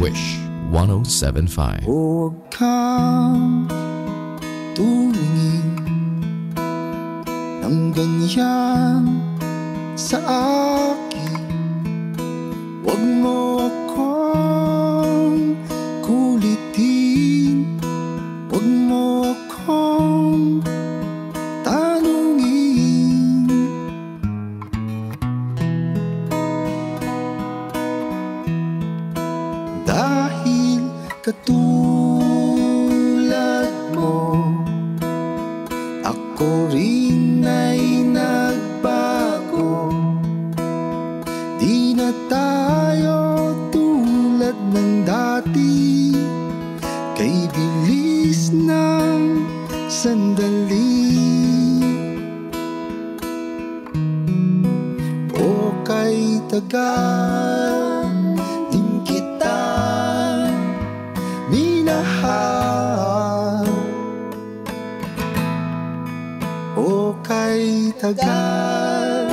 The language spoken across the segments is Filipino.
Wish 1075. Huwag kang tumingin ng ganyan sa akin katulad mo Ako rin ay nagbago. Di na tayo tulad ng dati. Kay bilis ng sandali. O kay tagal tagal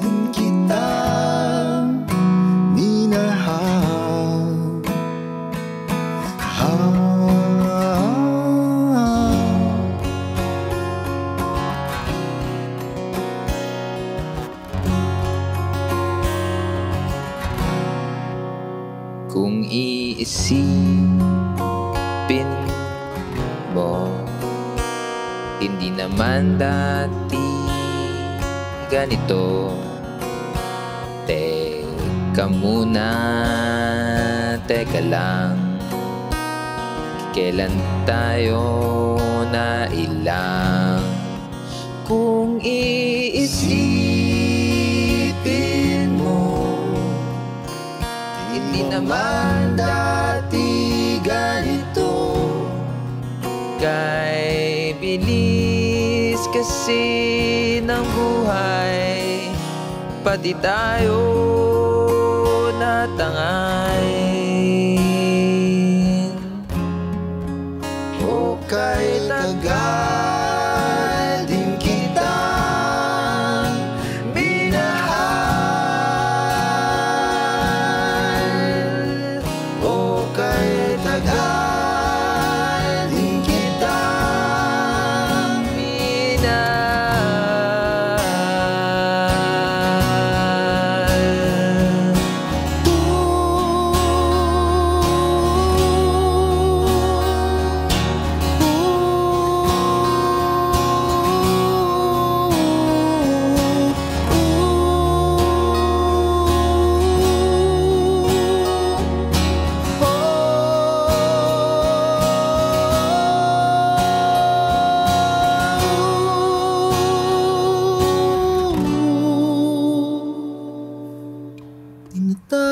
din kita minahal ah. Kung iisipin mo Hindi naman dati ganito. Teka muna, teka lang. Kailan tayo na ilang Kung iisipin mo hindi naman dati ganito. Kay bilis kasi Pati tayo natangayin. O kay tagal din kita minahal. O kay tagal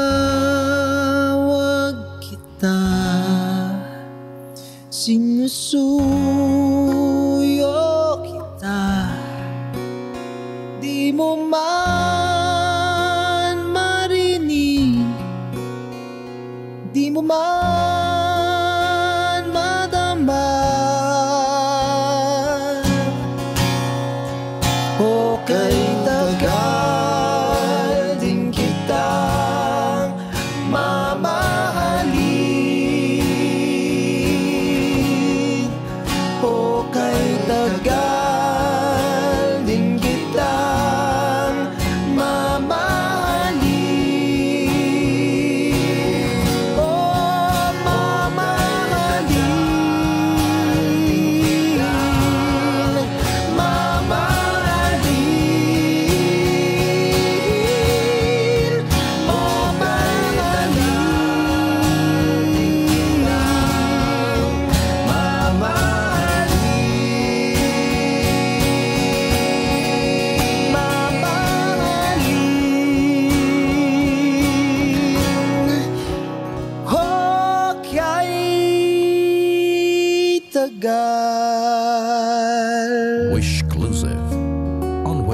Tinatawag kita. Sinusuyo kita. Di mo man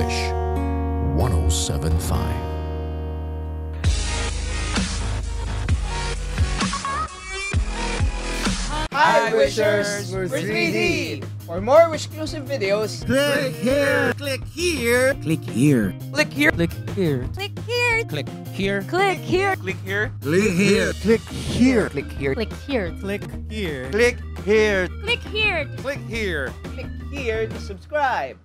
on 1075. Hi Wishers! We're 3D! For more Wish exclusive videos, Click here. Click here. Click here. click here. Click here. Click here. here. Click here. Click here. Click here. Click here. Click here. Click here. Click here. Click here. Click here. Click here. Click here. Click here to subscribe.